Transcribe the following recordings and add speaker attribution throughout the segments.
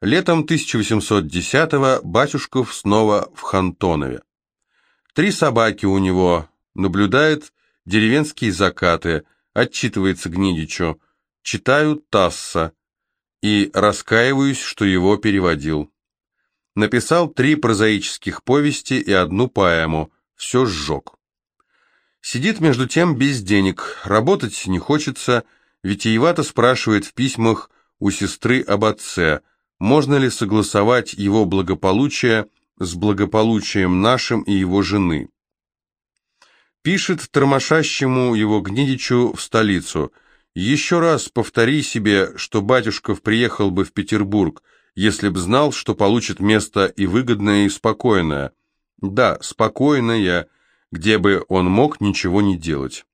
Speaker 1: Летом 1810-го Батюшков снова в Хантонове. Три собаки у него, наблюдает деревенские закаты, отчитывается Гнедичу, читаю Тасса и раскаиваюсь, что его переводил. Написал три прозаических повести и одну поэму, все сжег. Сидит между тем без денег, работать не хочется, витиевато спрашивает в письмах у сестры об отце, можно ли согласовать его благополучие с благополучием нашим и его жены. Пишет тормошащему его Гнедичу в столицу. «Еще раз повтори себе, что батюшков приехал бы в Петербург, если б знал, что получит место и выгодное, и спокойное. Да, спокойное, где бы он мог ничего не делать.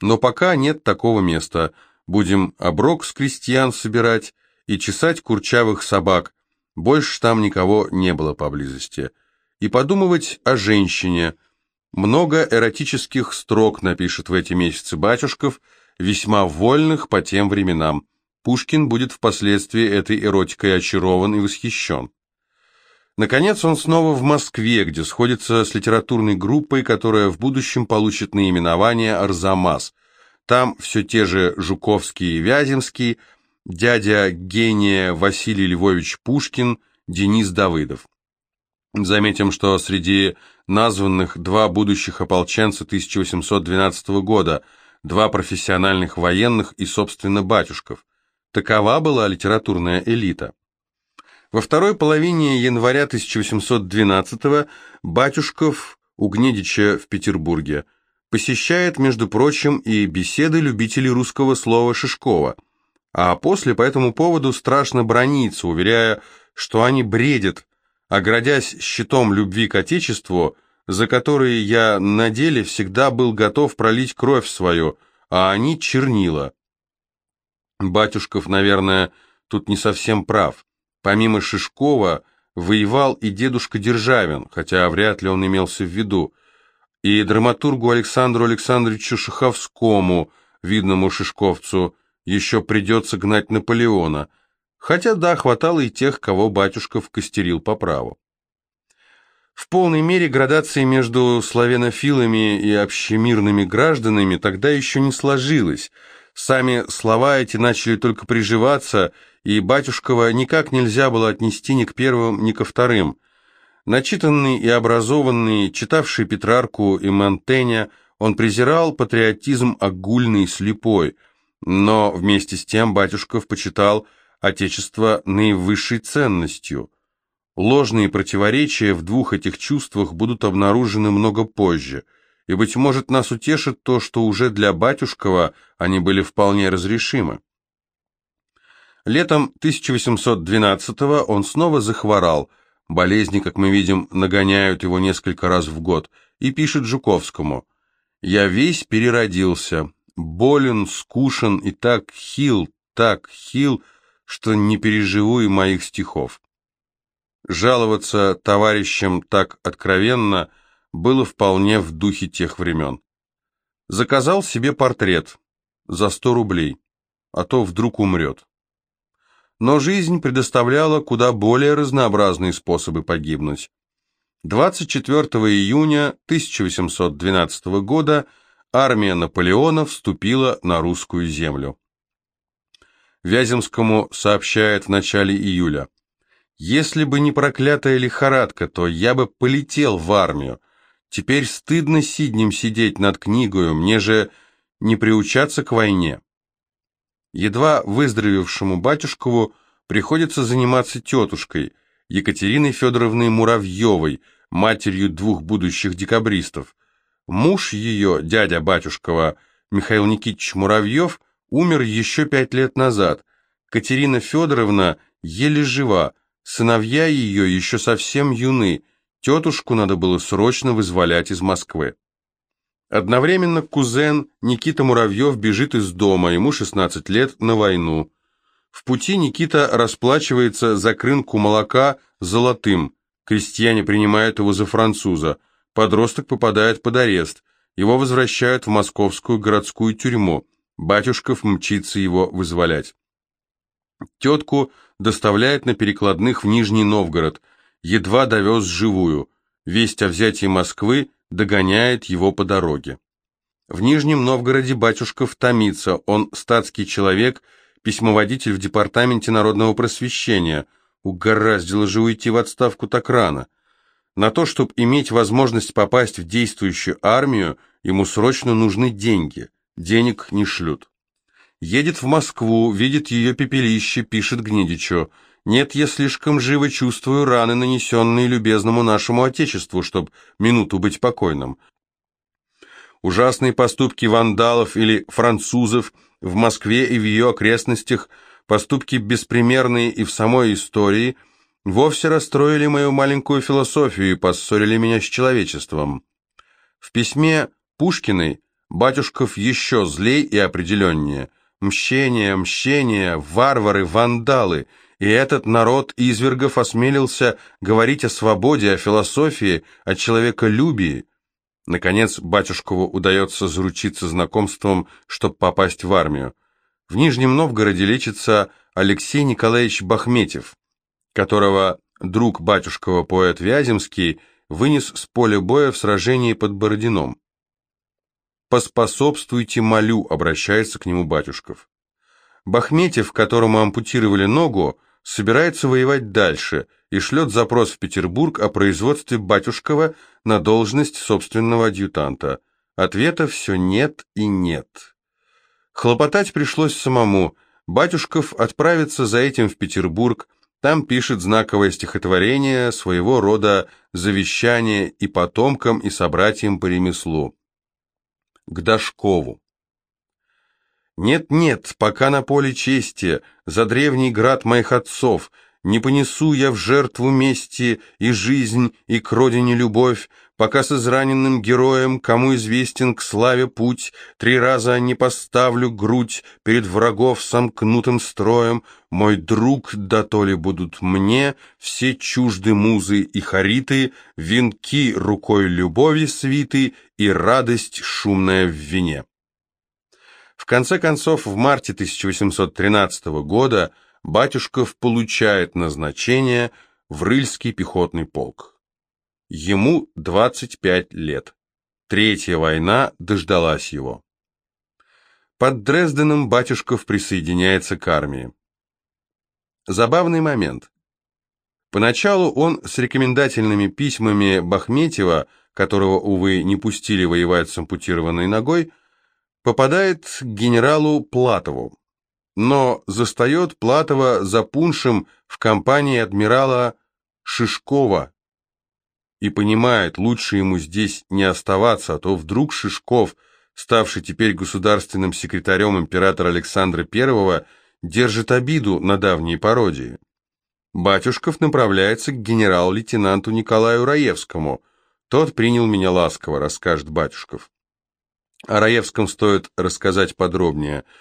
Speaker 1: Но пока нет такого места. Будем оброк с крестьян собирать и чесать курчавых собак. Больше там никого не было поблизости. И подумывать о женщине. Много эротических строк напишет в эти месяцы батюшков, весьма вольных по тем временам. Пушкин будет впоследствии этой эротикой очарован и восхищен. Наконец он снова в Москве, где сходится с литературной группой, которая в будущем получит наименование «Арзамас». Там все те же Жуковский и Вяземский, дядя гения Василий Львович Пушкин, Денис Давыдов. Заметим, что среди названных два будущих ополченца 1812 года, два профессиональных военных и, собственно, батюшков. Такова была литературная элита. Во второй половине января 1812-го Батюшков у Гнедича в Петербурге посещает, между прочим, и беседы любителей русского слова Шишкова, а после по этому поводу страшно бронится, уверяя, что они бредят, оградясь щитом любви к Отечеству, за которые я на деле всегда был готов пролить кровь свою, а они чернила. Батюшков, наверное, тут не совсем прав. Помимо Шишкова воевал и дедушка Державин, хотя вряд ли он имелся в виду, и драматургу Александру Александровичу Шаховскому, видному шишковцу, еще придется гнать Наполеона, хотя да, хватало и тех, кого батюшка вкостерил по праву. В полной мере градация между славянофилами и общемирными гражданами тогда еще не сложилась, сами слова эти начали только приживаться – и Батюшкова никак нельзя было отнести ни к первым, ни ко вторым. Начитанный и образованный, читавший Петрарку и Монтэня, он презирал патриотизм огульный, слепой, но вместе с тем Батюшков почитал Отечество наивысшей ценностью. Ложные противоречия в двух этих чувствах будут обнаружены много позже, и, быть может, нас утешит то, что уже для Батюшкова они были вполне разрешимы. Летом 1812-го он снова захворал. Болезни, как мы видим, нагоняют его несколько раз в год. И пишет Жуковскому. «Я весь переродился, болен, скушен и так хил, так хил, что не переживу и моих стихов». Жаловаться товарищам так откровенно было вполне в духе тех времен. Заказал себе портрет за сто рублей, а то вдруг умрет. Но жизнь предоставляла куда более разнообразные способы погибнуть. 24 июня 1812 года армия Наполеона вступила на русскую землю. Вяземскому сообщает в начале июля. «Если бы не проклятая лихорадка, то я бы полетел в армию. Теперь стыдно сиднем сидеть над книгою, мне же не приучаться к войне». Едва выздоровевшему батюшкову приходится заниматься тетушкой, Екатериной Федоровной Муравьевой, матерью двух будущих декабристов. Муж ее, дядя батюшкова, Михаил Никитич Муравьев, умер еще пять лет назад. Катерина Федоровна еле жива, сыновья ее еще совсем юны, тетушку надо было срочно вызволять из Москвы. Одновременно кузен Никита Муравьев бежит из дома, ему 16 лет, на войну. В пути Никита расплачивается за крынку молока золотым. Крестьяне принимают его за француза. Подросток попадает под арест. Его возвращают в московскую городскую тюрьму. Батюшков мчится его вызволять. Тетку доставляет на перекладных в Нижний Новгород, едва довез живую. Весть о взятии Москвы догоняет его по дороге. В Нижнем Новгороде Батюшков томится, он статский человек, письмоводитель в Департаменте народного просвещения. Угораздило же уйти в отставку так рано. На то, чтобы иметь возможность попасть в действующую армию, ему срочно нужны деньги. Денег не шлют. Едет в Москву, видит ее пепелище, пишет Гнедичу. «Нет, я слишком живо чувствую раны, нанесенные любезному нашему Отечеству, чтобы минуту быть покойным». Ужасные поступки вандалов или французов в Москве и в ее окрестностях, поступки беспримерные и в самой истории, вовсе расстроили мою маленькую философию и поссорили меня с человечеством. В письме Пушкиной Батюшков еще злей и определеннее – Мщение, мщение, варвары, вандалы. И этот народ извергов осмелился говорить о свободе, о философии, о человеколюбии. Наконец, батюшкову удается заручиться знакомством, чтобы попасть в армию. В Нижнем Новгороде лечится Алексей Николаевич Бахметьев, которого друг батюшкова поэт Вяземский вынес с поля боя в сражении под Бородином. «Поспособствуйте, молю», — обращается к нему Батюшков. Бахметьев, которому ампутировали ногу, собирается воевать дальше и шлет запрос в Петербург о производстве Батюшкова на должность собственного адъютанта. Ответа все нет и нет. Хлопотать пришлось самому. Батюшков отправится за этим в Петербург, там пишет знаковое стихотворение, своего рода завещание и потомкам, и собратьям по ремеслу к Дашкову. «Нет-нет, пока на поле чести, за древний град моих отцов, не понесу я в жертву мести и жизнь, и к родине любовь, пока с израненным героем, кому известен к славе путь, три раза не поставлю грудь перед врагов сомкнутым строем, мой друг, да то ли будут мне все чужды музы и хариты, венки рукой любови свиты и радость шумная в вине. В конце концов, в марте 1813 года Батюшков получает назначение в Рыльский пехотный полк. Ему 25 лет. Третья война дождалась его. Под Дрезденом Батюшков присоединяется к армии. Забавный момент. Поначалу он с рекомендательными письмами Бахметьева, которого, увы, не пустили воевать с ампутированной ногой, попадает к генералу Платову но застает Платова за пуншем в компании адмирала Шишкова и понимает, лучше ему здесь не оставаться, а то вдруг Шишков, ставший теперь государственным секретарем императора Александра I, держит обиду на давние пародии. Батюшков направляется к генерал-лейтенанту Николаю Раевскому. Тот принял меня ласково, расскажет Батюшков. О Раевском стоит рассказать подробнее –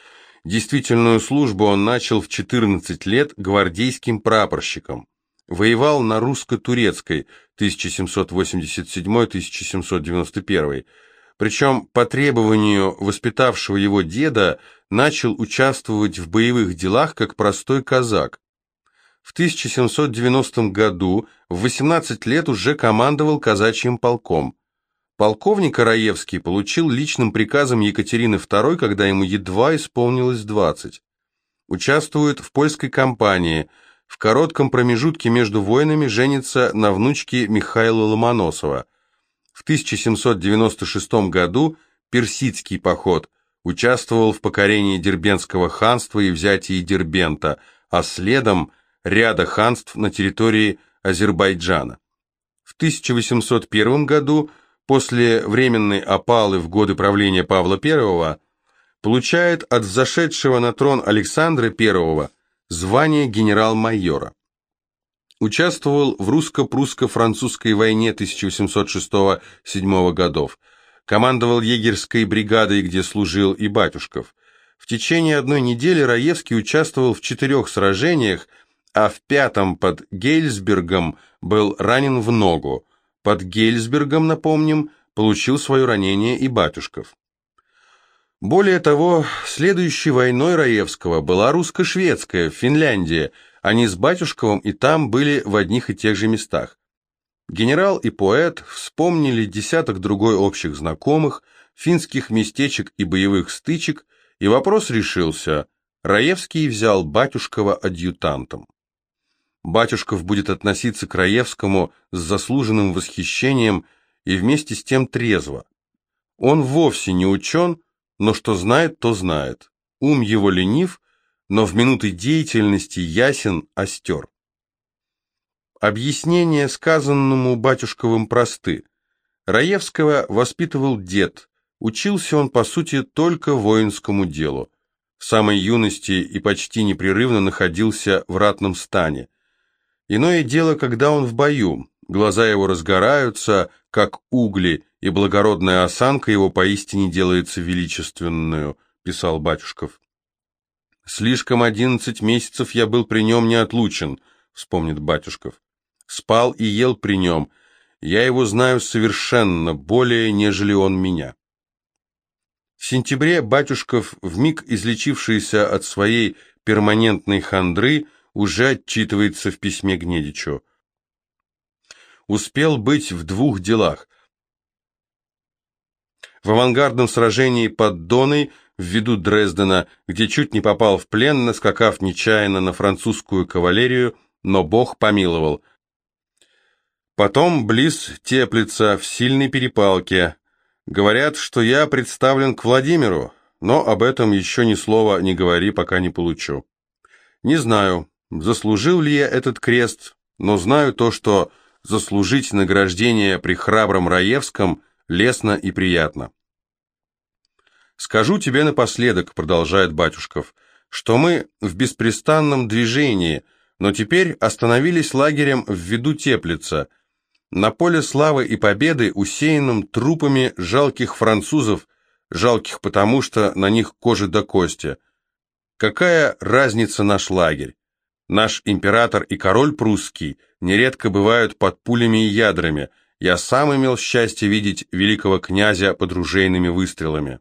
Speaker 1: Действительную службу он начал в 14 лет гвардейским прапорщиком. Воевал на русско-турецкой 1787-1791, причем по требованию воспитавшего его деда начал участвовать в боевых делах как простой казак. В 1790 году в 18 лет уже командовал казачьим полком. Полковник Раевский получил личным приказом Екатерины II, когда ему едва исполнилось 20. Участвует в польской кампании. В коротком промежутке между войнами женится на внучке Михаила Ломоносова. В 1796 году персидский поход. Участвовал в покорении Дербентского ханства и взятии Дербента, а следом ряда ханств на территории Азербайджана. В 1801 году после временной опалы в годы правления Павла I получает от взошедшего на трон Александра I звание генерал-майора. Участвовал в русско-прусско-французской войне 1806-1807 годов, командовал егерской бригадой, где служил и Батюшков. В течение одной недели Раевский участвовал в четырех сражениях, а в пятом под Гейльсбергом был ранен в ногу. Под Гельсбергом, напомним, получил свое ранение и Батюшков. Более того, следующей войной Раевского была русско-шведская в Финляндии. Они с Батюшковым и там были в одних и тех же местах. Генерал и поэт вспомнили десяток другой общих знакомых, финских местечек и боевых стычек, и вопрос решился. Раевский взял Батюшкова адъютантом. Батюшков будет относиться к Раевскому с заслуженным восхищением и вместе с тем трезво. Он вовсе не учен, но что знает, то знает. Ум его ленив, но в минуты деятельности ясен, остер. Объяснения сказанному батюшковым просты. Раевского воспитывал дед, учился он, по сути, только воинскому делу. В самой юности и почти непрерывно находился в ратном стане. Иное дело, когда он в бою, глаза его разгораются, как угли, и благородная осанка его поистине делается величественную, писал Батюшков. «Слишком одиннадцать месяцев я был при нем неотлучен», — вспомнит Батюшков. «Спал и ел при нем. Я его знаю совершенно, более, нежели он меня». В сентябре Батюшков, вмиг излечившийся от своей перманентной хандры, уже отчитывается в письме Гнедичу. Успел быть в двух делах – в авангардном сражении под Доной в виду Дрездена, где чуть не попал в плен, наскакав нечаянно на французскую кавалерию, но Бог помиловал. Потом близ Теплица в сильной перепалке. Говорят, что я представлен к Владимиру, но об этом еще ни слова не говори, пока не получу. Не знаю, заслужил ли я этот крест, но знаю то, что заслужить награждение при храбром Раевском – лестно и приятно. «Скажу тебе напоследок», — продолжает Батюшков, «что мы в беспрестанном движении, но теперь остановились лагерем в виду Теплица, на поле славы и победы, усеянном трупами жалких французов, жалких потому, что на них кожа до кости. Какая разница наш лагерь? Наш император и король прусский нередко бывают под пулями и ядрами, я сам имел счастье видеть великого князя под ружейными выстрелами.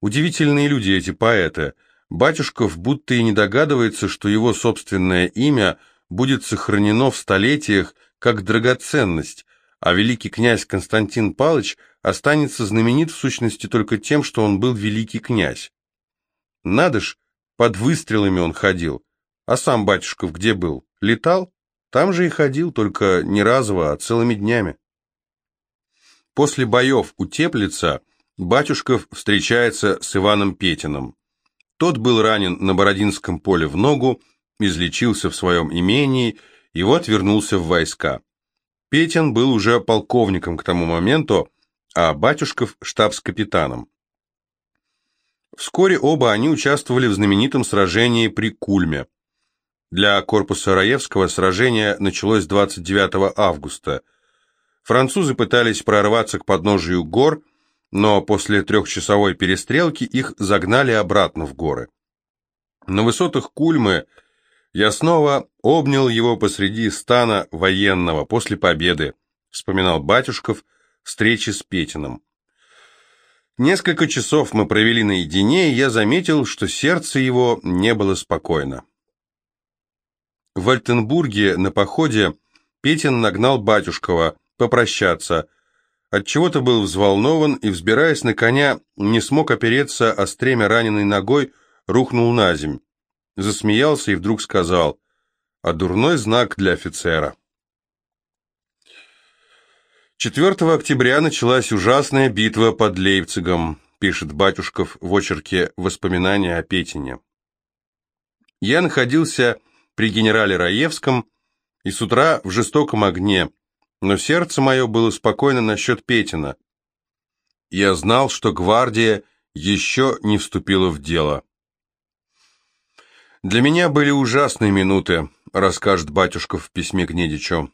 Speaker 1: Удивительные люди эти поэты. Батюшков будто и не догадывается, что его собственное имя будет сохранено в столетиях как драгоценность, а великий князь Константин Палыч останется знаменит в сущности только тем, что он был великий князь. Надо ж, под выстрелами он ходил. А сам батюшков где был? Летал? Там же и ходил, только не разово, а целыми днями. После боев у Теплица Батюшков встречается с Иваном Петиным. Тот был ранен на Бородинском поле в ногу, излечился в своем имении и вот вернулся в войска. Петин был уже полковником к тому моменту, а Батюшков – штабс-капитаном. Вскоре оба они участвовали в знаменитом сражении при Кульме – для корпуса Раевского сражение началось 29 августа. Французы пытались прорваться к подножию гор, но после трехчасовой перестрелки их загнали обратно в горы. На высотах Кульмы я снова обнял его посреди стана военного после победы, вспоминал Батюшков встречи с Петиным. Несколько часов мы провели наедине, и я заметил, что сердце его не было спокойно. В Альтенбурге на походе Петин нагнал Батюшкова попрощаться. Отчего-то был взволнован и, взбираясь на коня, не смог опереться, а стремя раненой ногой рухнул на земь. Засмеялся и вдруг сказал, а дурной знак для офицера. 4 октября началась ужасная битва под Лейпцигом, пишет Батюшков в очерке «Воспоминания о Петине». Я находился при генерале Раевском и с утра в жестоком огне, но сердце мое было спокойно насчет Петина. Я знал, что гвардия еще не вступила в дело. «Для меня были ужасные минуты», — расскажет батюшка в письме к Недичу.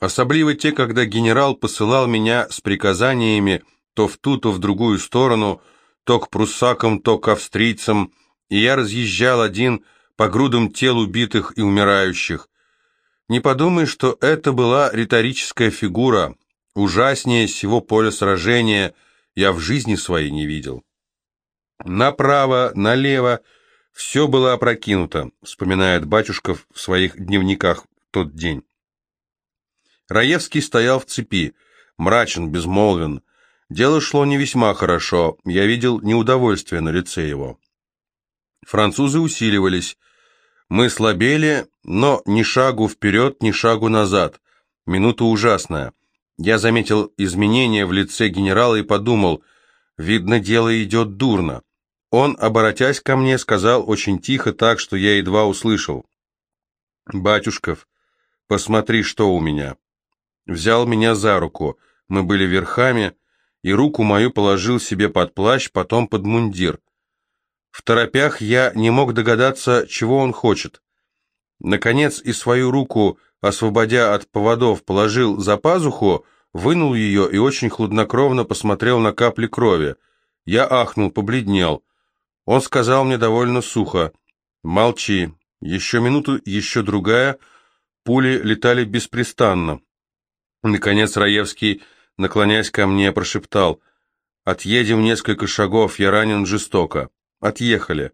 Speaker 1: «Особливо те, когда генерал посылал меня с приказаниями то в ту, то в другую сторону, то к пруссакам, то к австрийцам, и я разъезжал один, — по грудам тел убитых и умирающих. Не подумай, что это была риторическая фигура. Ужаснее всего поля сражения я в жизни своей не видел. Направо, налево, все было опрокинуто, вспоминает Батюшков в своих дневниках в тот день. Раевский стоял в цепи, мрачен, безмолвен. Дело шло не весьма хорошо, я видел неудовольствие на лице его. Французы усиливались. Мы слабели, но ни шагу вперед, ни шагу назад. Минута ужасная. Я заметил изменения в лице генерала и подумал, видно, дело идет дурно. Он, оборотясь ко мне, сказал очень тихо, так, что я едва услышал. «Батюшков, посмотри, что у меня». Взял меня за руку, мы были верхами, и руку мою положил себе под плащ, потом под мундир. В торопях я не мог догадаться, чего он хочет. Наконец, и свою руку, освободя от поводов, положил за пазуху, вынул ее и очень хладнокровно посмотрел на капли крови. Я ахнул, побледнел. Он сказал мне довольно сухо. «Молчи. Еще минуту, еще другая». Пули летали беспрестанно. Наконец Раевский, наклоняясь ко мне, прошептал. «Отъедем несколько шагов, я ранен жестоко». «Отъехали».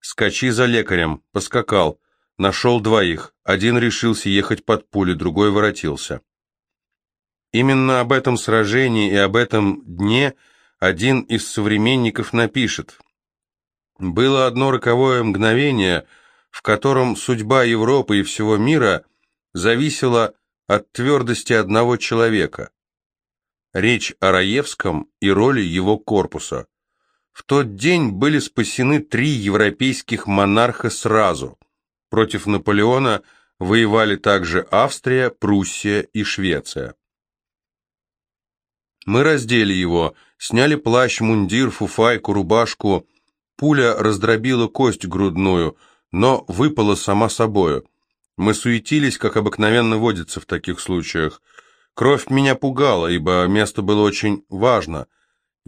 Speaker 1: «Скачи за лекарем». Поскакал. Нашел двоих. Один решился ехать под пули, другой воротился. Именно об этом сражении и об этом дне один из современников напишет. Было одно роковое мгновение, в котором судьба Европы и всего мира зависела от твердости одного человека. Речь о Раевском и роли его корпуса. В тот день были спасены три европейских монарха сразу. Против Наполеона воевали также Австрия, Пруссия и Швеция. Мы раздели его, сняли плащ, мундир, фуфайку, рубашку, Пуля раздробила кость грудную, но выпала сама собою. Мы суетились, как обыкновенно водится в таких случаях. Кровь меня пугала, ибо место было очень важно.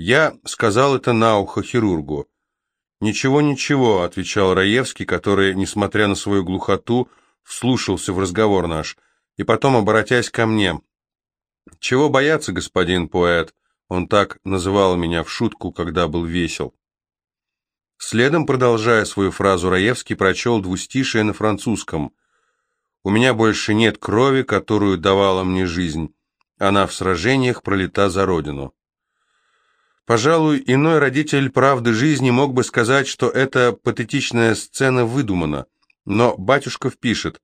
Speaker 1: Я сказал это на ухо хирургу. «Ничего, ничего», — отвечал Раевский, который, несмотря на свою глухоту, вслушался в разговор наш, и потом, обратясь ко мне, «Чего бояться, господин поэт?» Он так называл меня в шутку, когда был весел. Следом, продолжая свою фразу, Раевский прочел двустишие на французском. «У меня больше нет крови, которую давала мне жизнь. Она в сражениях пролита за родину». Пожалуй, иной родитель правды жизни мог бы сказать, что эта патетичная сцена выдумана, но Батюшков пишет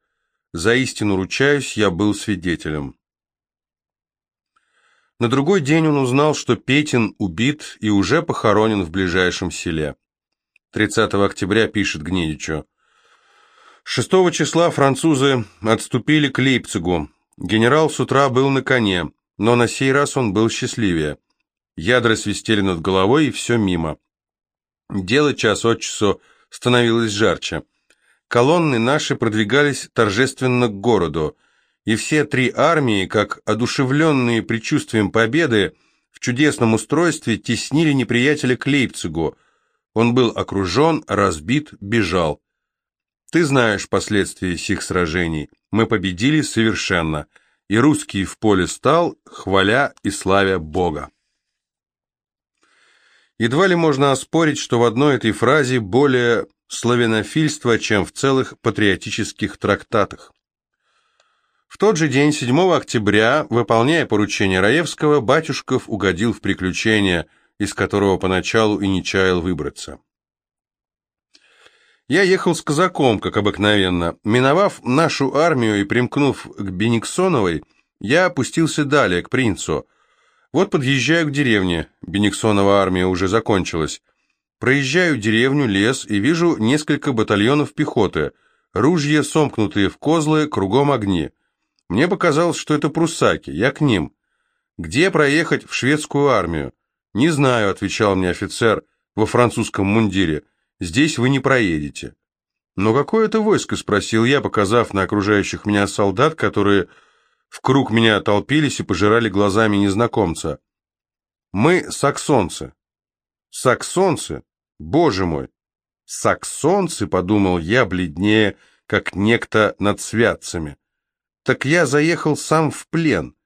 Speaker 1: «За истину ручаюсь, я был свидетелем». На другой день он узнал, что Петин убит и уже похоронен в ближайшем селе. 30 октября пишет Гнедичу. 6 числа французы отступили к Лейпцигу. Генерал с утра был на коне, но на сей раз он был счастливее. Ядра свистели над головой, и все мимо. Дело час от часу становилось жарче. Колонны наши продвигались торжественно к городу, и все три армии, как одушевленные предчувствием победы, в чудесном устройстве теснили неприятеля к Лейпцигу, он был окружен, разбит, бежал. Ты знаешь последствия сих сражений. Мы победили совершенно, и русский в поле стал, хваля и славя Бога. Едва ли можно оспорить, что в одной этой фразе более славянофильства, чем в целых патриотических трактатах. В тот же день, 7 октября, выполняя поручение Раевского, Батюшков угодил в приключения – из которого поначалу и не чаял выбраться. Я ехал с казаком, как обыкновенно. Миновав нашу армию и примкнув к Бениксоновой, я опустился далее, к принцу. Вот подъезжаю к деревне. Бениксонова армия уже закончилась. Проезжаю деревню, лес и вижу несколько батальонов пехоты. Ружья, сомкнутые в козлы, кругом огни. Мне показалось, что это прусаки. Я к ним. Где проехать в шведскую армию? «Не знаю», — отвечал мне офицер во французском мундире, — «здесь вы не проедете». «Но какое это войско?» — спросил я, показав на окружающих меня солдат, которые в круг меня толпились и пожирали глазами незнакомца. «Мы саксонцы». «Саксонцы? Боже мой!» «Саксонцы?» — подумал я, бледнее, как некто над святцами. «Так я заехал сам в плен»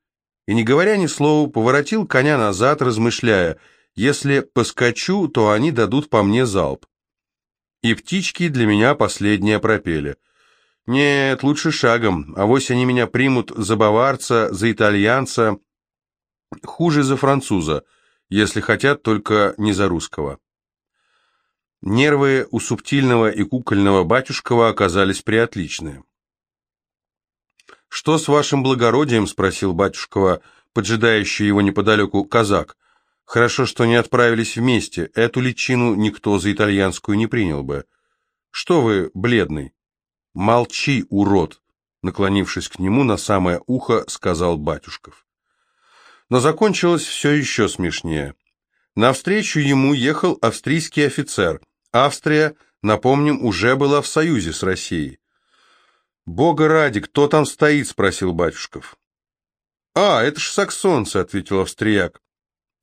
Speaker 1: и, не говоря ни слова, поворотил коня назад, размышляя, Если поскочу, то они дадут по мне залп. И птички для меня последнее пропели. Нет, лучше шагом, авось они меня примут за баварца, за итальянца, хуже за француза, если хотят, только не за русского. Нервы у субтильного и кукольного батюшкова оказались приотличные. «Что с вашим благородием?» — спросил батюшкова, поджидающий его неподалеку казак. «Хорошо, что не отправились вместе. Эту личину никто за итальянскую не принял бы. Что вы, бледный?» «Молчи, урод!» — наклонившись к нему на самое ухо, сказал батюшков. Но закончилось все еще смешнее. Навстречу ему ехал австрийский офицер. Австрия, напомним, уже была в союзе с Россией. «Бога ради, кто там стоит?» — спросил батюшков. «А, это ж саксонцы», — ответил австрияк.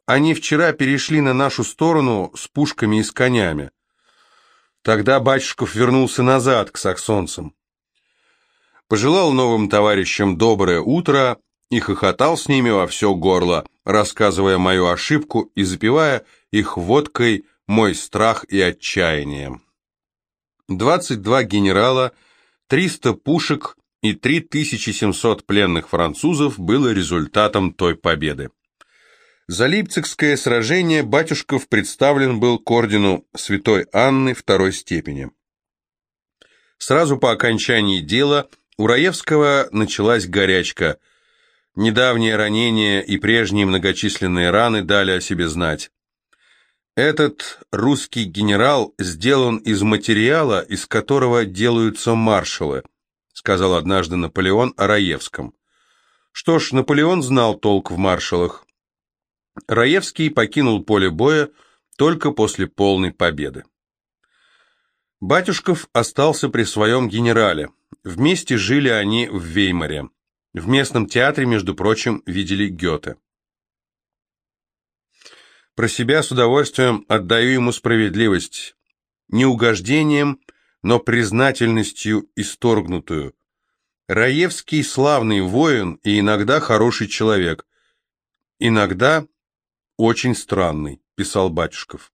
Speaker 1: «Они вчера перешли на нашу сторону с пушками и с конями». Тогда батюшков вернулся назад, к саксонцам. Пожелал новым товарищам доброе утро и хохотал с ними во все горло, рассказывая мою ошибку и запивая их водкой мой страх и отчаяние. Двадцать два генерала — 300 пушек и 3700 пленных французов было результатом той победы. За Лейпцигское сражение Батюшков представлен был к ордену Святой Анны второй степени. Сразу по окончании дела у Раевского началась горячка. Недавнее ранение и прежние многочисленные раны дали о себе знать. Этот русский генерал сделан из материала, из которого делаются маршалы, сказал однажды Наполеон о Раевском. Что ж, Наполеон знал толк в маршалах. Раевский покинул поле боя только после полной победы. Батюшков остался при своем генерале. Вместе жили они в Веймаре. В местном театре, между прочим, видели Гёте. Про себя с удовольствием отдаю ему справедливость. Не угождением, но признательностью исторгнутую. Раевский славный воин и иногда хороший человек. Иногда очень странный, писал Батюшков.